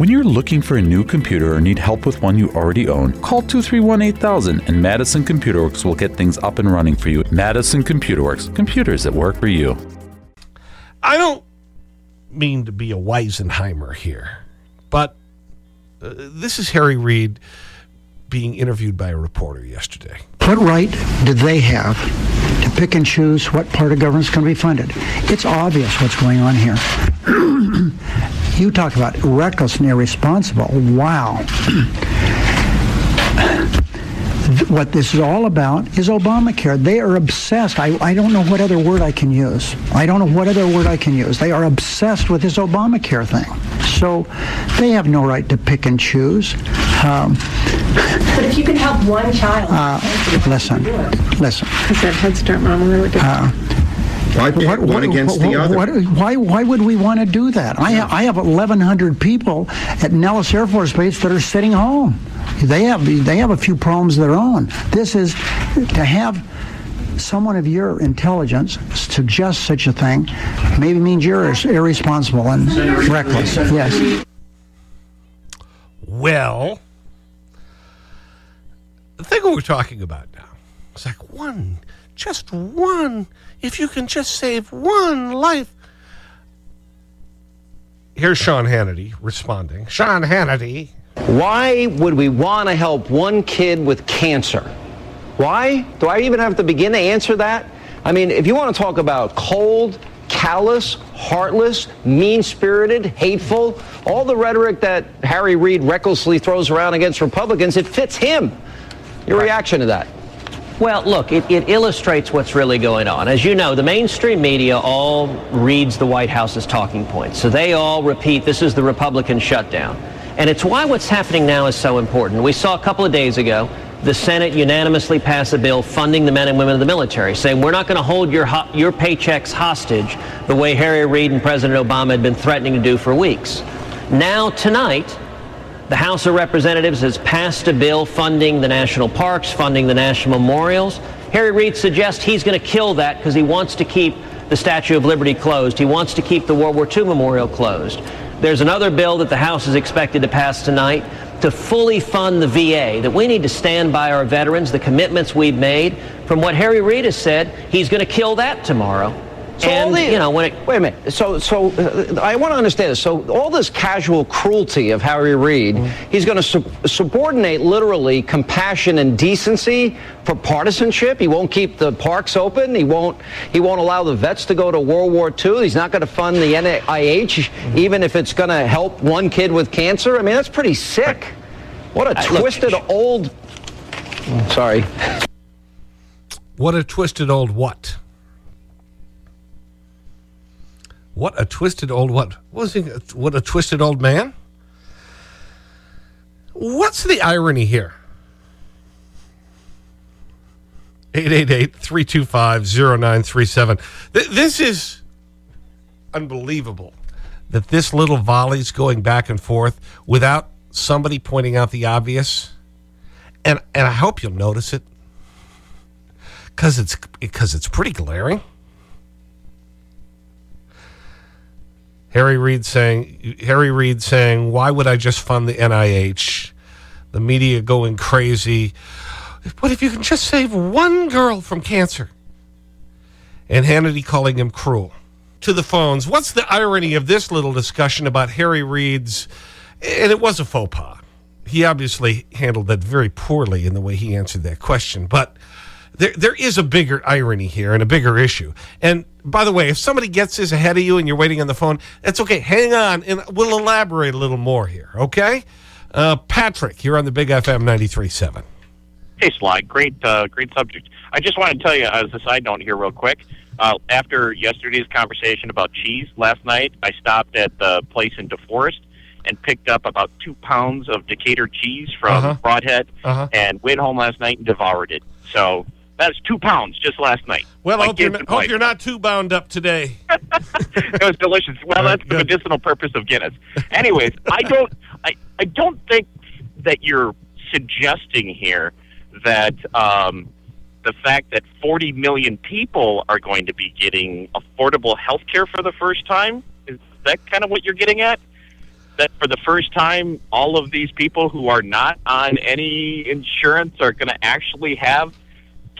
When you're looking for a new computer or need help with one you already own, call 231 8000 and Madison Computer Works will get things up and running for you. Madison Computer Works, computers that work for you. I don't mean to be a Weisenheimer here, but uh, this is Harry Reid being interviewed by a reporter yesterday. What right do they have to pick and choose what part of government's going to be funded? It's obvious what's going on here. you talk about reckless and irresponsible. Wow. what this is all about is Obamacare. They are obsessed. I, I don't know what other word I can use. I don't know what other word I can use. They are obsessed with this Obamacare thing. So they have no right to pick and choose. Um, but if you can help one child, uh, listen, listen. Because that Head Start mom really good. Uh, why pick what, one against what, the other? What, why, why would we want to do that? I, ha I have 1,100 people at Nellis Air Force Base that are sitting home. They have, they have a few problems of their own. This is to have someone of your intelligence suggest such a thing maybe means you're irresponsible and reckless. Yes. Well, the thing we're talking about now is like one, just one, if you can just save one life. Here's Sean Hannity responding. Sean Hannity. Why would we want to help one kid with cancer? Why? Do I even have to begin to answer that? I mean, if you want to talk about cold, callous, heartless, mean spirited, hateful, all the rhetoric that Harry Reid recklessly throws around against Republicans, it fits him. Your right. reaction to that? Well, look, it, it, illustrates what's really going on. As you know, the mainstream media all reads the White House's talking points. So they all repeat this is the Republican shutdown. And it's why what's happening now is so important. We saw a couple of days ago the Senate unanimously pass a bill funding the men and women of the military, saying we're not going to hold your, your paychecks hostage the way Harry Reid and President Obama had been threatening to do for weeks. Now, tonight, the House of Representatives has passed a bill funding the national parks, funding the national memorials. Harry Reid suggests he's going to kill that because he wants to keep the Statue of Liberty closed. He wants to keep the World War II memorial closed. There's another bill that the House is expected to pass tonight to fully fund the VA, that we need to stand by our veterans, the commitments we've made. From what Harry Reid has said, he's going to kill that tomorrow. So and, the, you know, when it, wait a minute. So, so uh, I want to understand this. So, all this casual cruelty of Harry Reid, mm-hmm. he's going to sub- subordinate literally compassion and decency for partisanship. He won't keep the parks open. He won't. He won't allow the vets to go to World War II. He's not going to fund the NIH, mm-hmm. even if it's going to help one kid with cancer. I mean, that's pretty sick. What a twisted look, old. Sorry. What a twisted old what? What a twisted old what? what was he? What a twisted old man? What's the irony here? 888-325-0937. This is unbelievable that this little volley's going back and forth without somebody pointing out the obvious. And, and I hope you'll notice it because it's, because it's pretty glaring. Harry Reid saying, Harry Reid saying, why would I just fund the NIH? The media going crazy. What if you can just save one girl from cancer. And Hannity calling him cruel. To the phones. What's the irony of this little discussion about Harry Reid's, and it was a faux pas. He obviously handled that very poorly in the way he answered that question. But there, there is a bigger irony here and a bigger issue. And by the way, if somebody gets this ahead of you and you're waiting on the phone, that's okay. Hang on, and we'll elaborate a little more here, okay? Uh, Patrick, you're on the Big FM 93.7. Hey, Sly. Great, uh, great subject. I just want to tell you, as a side note here real quick, uh, after yesterday's conversation about cheese last night, I stopped at the place in DeForest and picked up about two pounds of Decatur cheese from -huh. Brodhead -huh. and went home last night and devoured it. So that's two pounds just last night. Well, I hope, you're, hope you're, not too bound up today. it was delicious. Well, that's the medicinal purpose of Guinness. Anyways, I don't, I, I don't think that you're suggesting here that um, the fact that 40 million people are going to be getting affordable health care for the first time is that kind of what you're getting at? that for the first time, all of these people who are not on any insurance are going to actually have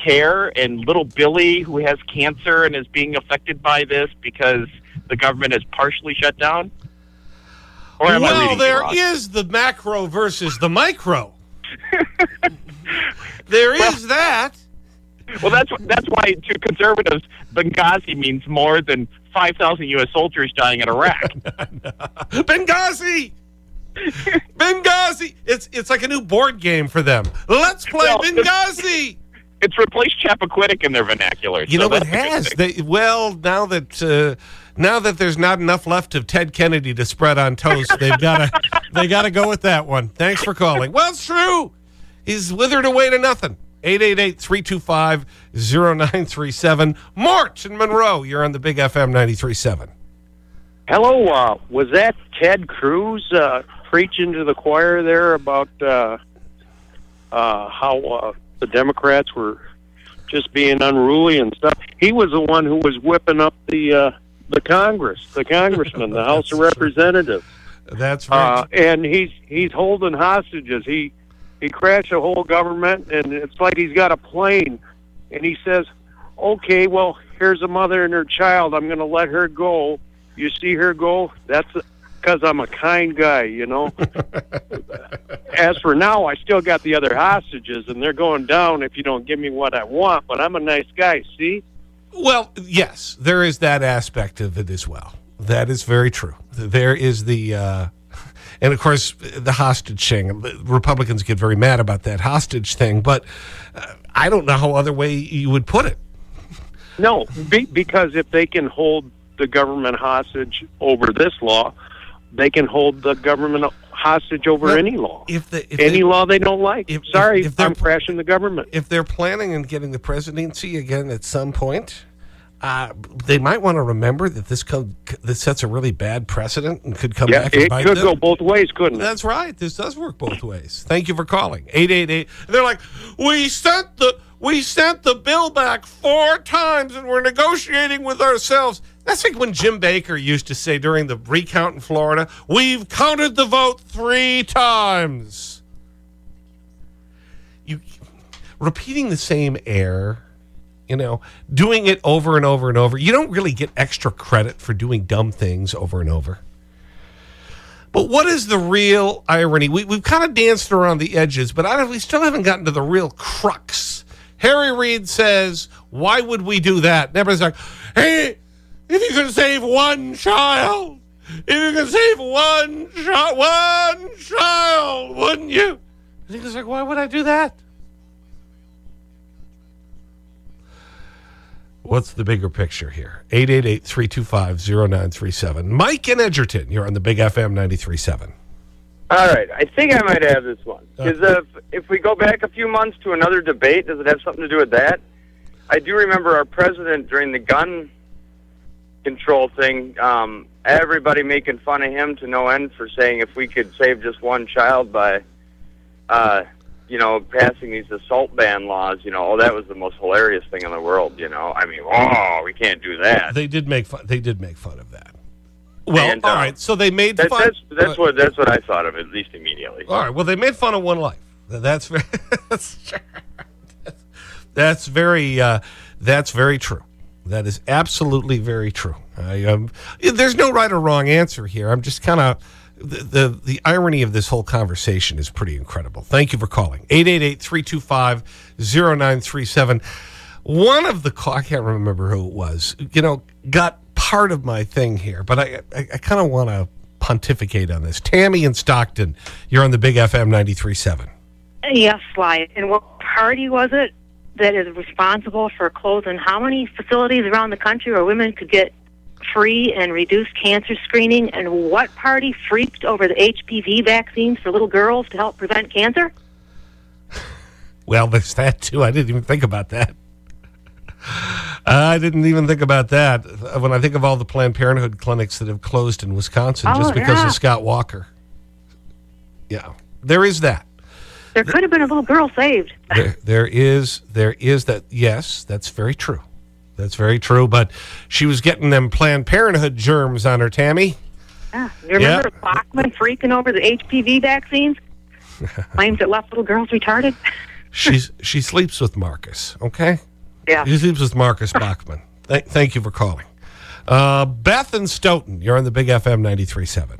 care, and little Billy, who has cancer and is being affected by this because the government is partially shut down? Or am I well, reading there is the macro versus the micro. there is that. Well, that's that's why to conservatives, Benghazi means more than five thousand U.S. soldiers dying in Iraq. Benghazi! Benghazi! It's, it's like a new board game for them. Let's play No, Benghazi! It's replaced Chappaquiddick in their vernacular. You so know, it that's a good has. They, well, now that uh, now that there's not enough left of Ted Kennedy to spread on toast, they've got to they got to go with that one. Thanks for calling. Well, it's true. He's withered away to nothing. 888-325-0937. Mort in Monroe, you're on the Big FM 93.7. Hello, uh, was that Ted Cruz uh, preaching to the choir there about uh, uh, how uh, the Democrats were just being unruly and stuff? He was the one who was whipping up the uh, the Congress, the congressman, the House of Representatives, That's right. uh, and he's he's holding hostages. He he crashed a whole government, and it's like he's got a plane, and he says, "Okay, well, here's a mother and her child. I'm going to let her go." you see her go, that's because I'm a kind guy, you know. As for now, I still got the other hostages, and they're going down if you don't give me what I want. But I'm a nice guy, see? Well, yes, there is that aspect of it as well. That is very true. There is the, uh, and of course, the hostage thing. Republicans get very mad about that hostage thing, but uh, I don't know how other way you would put it. No, be, because if they can hold the government hostage over this law, they can hold the government hostage over Well, any law. If, the, if any they, law they don't like. if- Sorry, if- if they're I'm crashing the government. if they're planning on getting the presidency again at some point, uh, they might want to remember that this, co this sets a really bad precedent and could come Yeah, back and it could them. go both ways, couldn't it? That's right. This does work both ways. Thank you for calling. 888. They're like, we sent the we sent the bill back four times and we're negotiating with ourselves. That's like when Jim Baker used to say during the recount in Florida, we've counted the vote three times. You repeating the same error, you know, doing it over and over and over. You don't really get extra credit for doing dumb things over and over. But what is the real irony? We, we've kind of danced around the edges, but I we still haven't gotten to the real crux. Harry Reid says, why would we do that? And everybody's like, hey, if you can save one child, if you can save one, chi one child, wouldn't you? And he's like, why would I do that? What's the bigger picture here? 888-325-0937. Mike in Edgerton, you're on the Big FM 93.7. All right, I think I might have this one. Because if, uh, if we go back a few months to another debate, does it have something to do with that? I do remember our president during the gun control thing, um, everybody making fun of him to no end for saying if we could save just one child by, uh, you know, passing these assault ban laws, you know, oh, that was the most hilarious thing in the world, you know. I mean, oh, we can't do that. They did make fun. They did make fun of that. Well, And, all uh, right. So they made That, fun. that's that's what that's what I thought of at least immediately. All right. Well, they made fun of one life. That's very. that's, that's very. Uh, that's very true. That is absolutely very true. I, um, there's no right or wrong answer here. I'm just kind of. The, the, the irony of this whole conversation is pretty incredible. Thank you for calling. 888-325-0937. One of the I can't remember who it was, you know, got part of my thing here, but I, I, I kind of want to pontificate on this. Tammy in Stockton, you're on the Big FM 93.7. Yes, Sly. And what party was it that is responsible for closing how many facilities around the country where women could get free and reduced cancer screening? And what party freaked over the HPV vaccines for little girls to help prevent cancer? Well, there's that too. I didn't even think about that. I didn't even think about that. When I think of all the Planned Parenthood clinics that have closed in Wisconsin oh, just Oh, because yeah. of Scott Walker. Yeah, there is that. There could have been a little girl saved. there, there is there is that yes that's very true that's very true but she was getting them planned parenthood germs on her tammy Yeah. You remember Bachmann freaking over the HPV vaccines? Claims it left little girls retarded. She's, she sleeps with Marcus, okay? Yeah. She sleeps with Marcus Bachmann. Th thank you for calling. Uh, Beth and Stoughton, you're on the Big FM 93.7.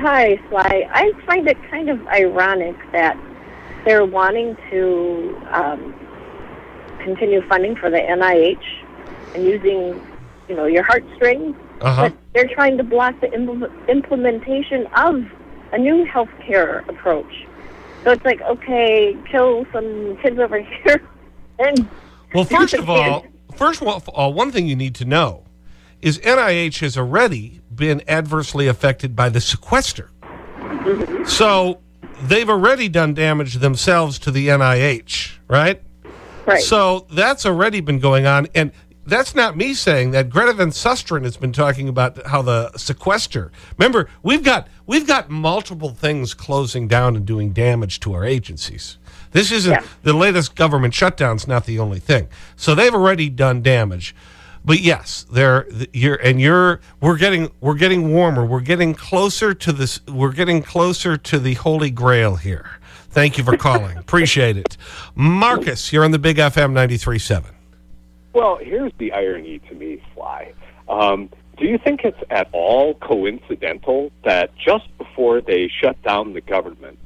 Hi, Sly. I find it kind of ironic that they're wanting to um, continue funding for the NIH and using, you know, your heartstrings, Uh-huh. but they're trying to block the impl- implementation of a new healthcare approach. So it's like, okay, kill some kids over here, and Well, first of all, first of all, one thing you need to know is NIH has already been adversely affected by the sequester. So they've already done damage themselves to the NIH, right? Right. So that's already been going on. And that's not me saying that. Greta Van Susteren has been talking about how the sequester. Remember, we've got, we've got multiple things closing down and doing damage to our agencies. This isn't the latest government shutdown's not the only thing. So they've already done damage. But yes, they're you're and you're we're getting we're getting warmer. We're getting closer to this we're getting closer to the holy grail here. Thank you for calling. Appreciate it. Marcus, you're on the Big FM 93.7. Well, here's the irony to me, Sly. Um, do you think it's at all coincidental that just before they shut down the government,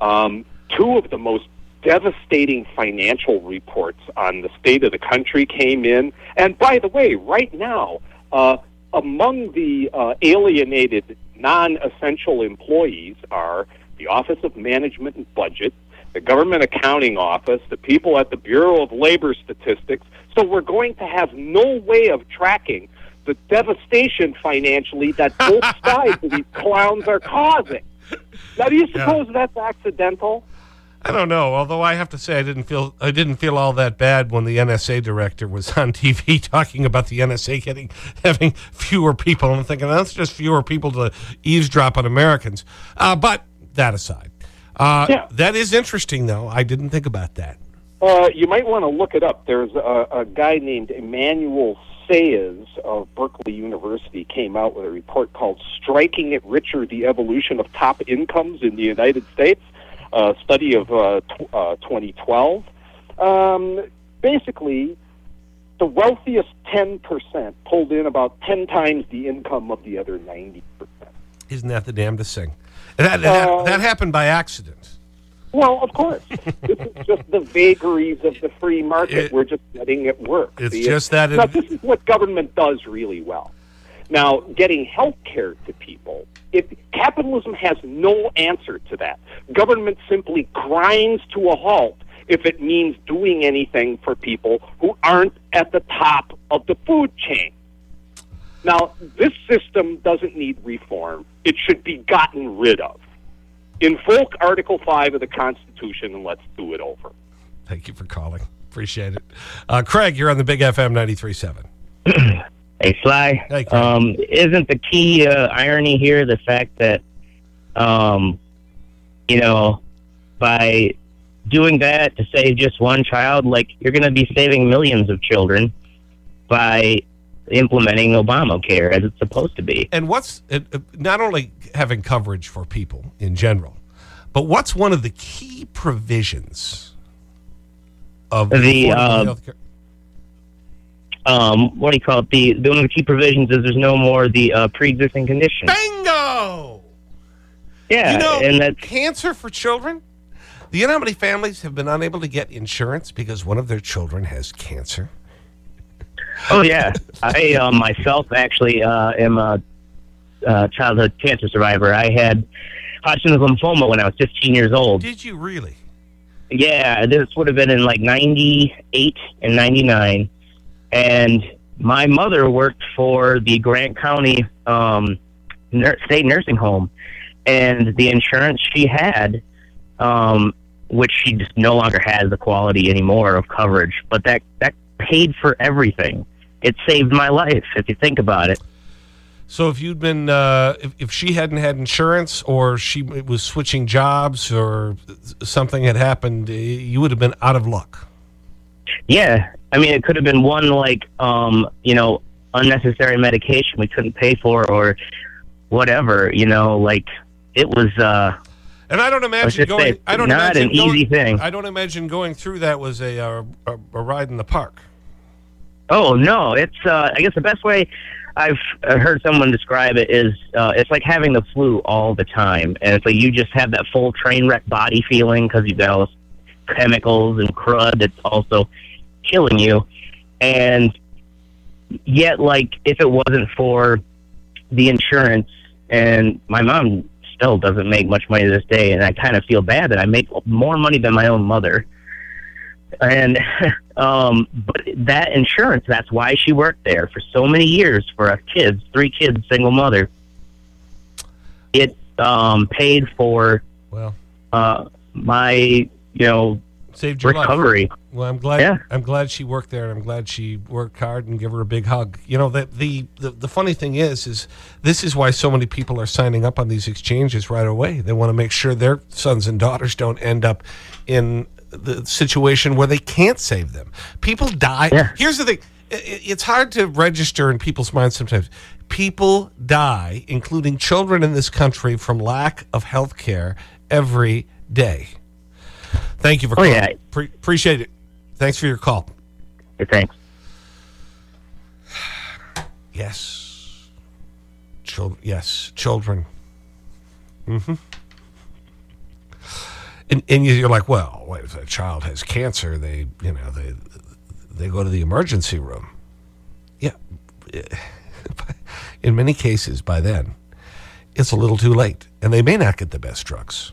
um, two of the most devastating financial reports on the state of the country came in? And by the way, right now, uh, among the uh, alienated non essential employees are the Office of Management and Budget, the Government Accounting Office, the people at the Bureau of Labor Statistics. So we're going to have no way of tracking the devastation financially that both sides of these clowns are causing. Now, do you suppose that's accidental? I don't know. Although I have to say, I didn't feel I didn't feel all that bad when the NSA director was on TV talking about the NSA getting having fewer people. I'm thinking that's just fewer people to eavesdrop on Americans. Uh, but that aside, uh, Yeah. that is interesting, though. I didn't think about that. Uh, you might want to look it up. There's a, a guy named Emmanuel Saez of Berkeley University came out with a report called "Striking It Richer: The Evolution of Top Incomes in the United States," a study of uh, tw- uh, 2012. Um, basically, the wealthiest 10% pulled in about 10 times the income of the other 90%. Isn't that the damnedest thing? That, that, Uh, that happened by accident. Well, of course. this is just the vagaries of the free market. We're just letting it work. It's See, just that Now, this is what government does really well. Now, getting health care to people, if capitalism has no answer to that. Government simply grinds to a halt if it means doing anything for people who aren't at the top of the food chain. Now, this system doesn't need reform. It should be gotten rid of. Invoke Article 5 of the Constitution and let's do it over. Thank you for calling. Appreciate it. Uh, Craig, you're on the Big FM 93.7. Hey, Sly. Hey, um, isn't the key uh, irony here the fact that, um, you know, by doing that to save just one child, like you're going to be saving millions of children by implementing Obamacare as it's supposed to be. And what's uh, uh, not only having coverage for people in general, but what's one of the key provisions of The, affordable uh, healthcare? Um, what do you call it? The, the one of the key provisions is there's no more the uh, pre-existing condition. Bingo! Yeah, you know, and that's cancer for children. Do you know how many families have been unable to get insurance because one of their children has cancer? Oh yeah, I uh, myself actually uh, am a uh, childhood cancer survivor. I had Hodgkin's lymphoma when I was 15 years old. Did you really? Yeah, this would have been in like 98 and 99. And my mother worked for the Grant County um, nur- State Nursing Home. And the insurance she had, um, which she just no longer has the quality anymore of coverage, but that, that paid for everything. It saved my life, if you think about it. So if you'd been, uh, if, if she hadn't had insurance or she was switching jobs or something had happened, you would have been out of luck. Yeah, I mean, it could have been one like, um, you know, unnecessary medication we couldn't pay for, or whatever, you know, like it was, uh, And I don't imagine going. say, I don't not imagine an easy going- thing. I don't imagine going through that was a, uh, a, a ride in the park. Oh no, it's uh, I guess the best way I've heard someone describe it is uh, it's like having the flu all the time, and it's like you just have that full train wreck body feeling because you've got all those chemicals and crud that's also killing you, and yet like if it wasn't for the insurance, and my mom still doesn't make much money to this day, and I kind of feel bad that I make more money than my own mother. And um but that insurance that's why she worked there for so many years for a kids three kids single mother. It um paid for Well. uh my you know Saved your life. recovery Well, I'm glad. Yeah. I'm glad she worked there, and I'm glad she worked hard and give her a big hug. You know, the, the the the funny thing is, is this is why so many people are signing up on these exchanges right away. They want to make sure their sons and daughters don't end up in the situation where they can't save them. People die. Here's the thing: it's hard to register in people's minds sometimes. People die, including children in this country, from lack of health care every day. Thank you for Oh, calling. yeah. Pre appreciate it. Thanks for your call. thanks Yes. Children. Yes, children. Mm-hmm. And, and you're like, well, wait, if a child has cancer, they, you know, they, they go to the emergency room. Yeah. In many cases, by then, it's a little too late, and they may not get the best drugs.